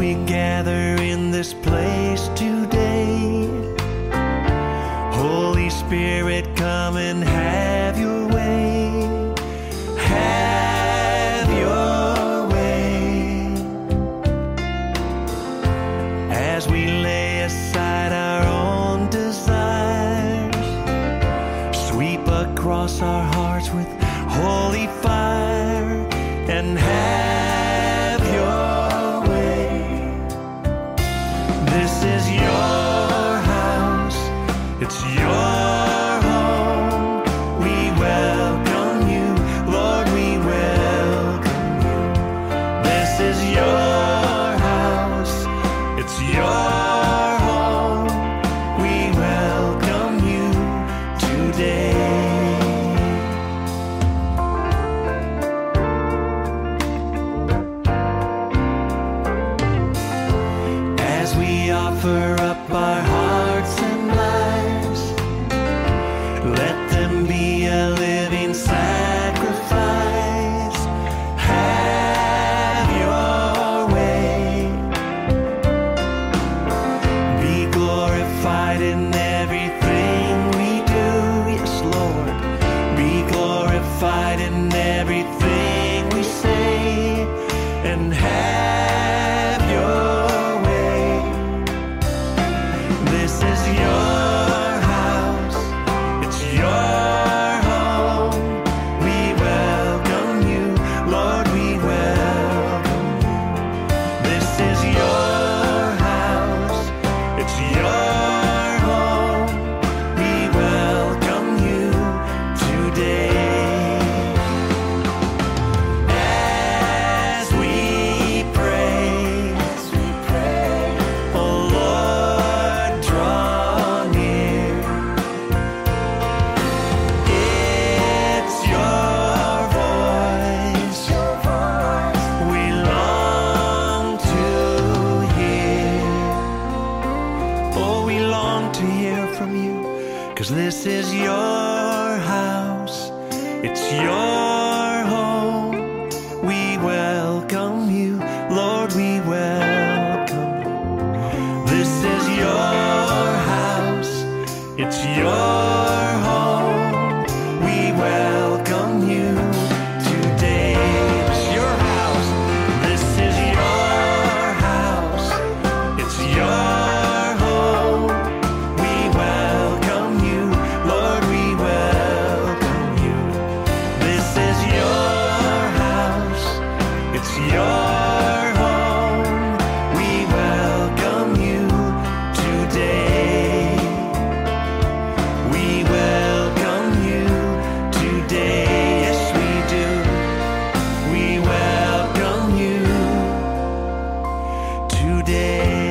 we gather in this place today. Holy Spirit, come and have your way. Have your way. As we lay aside. over This is your. Cause this is your house, it's your home. We welcome you, Lord, we welcome. This is your house, it's your today.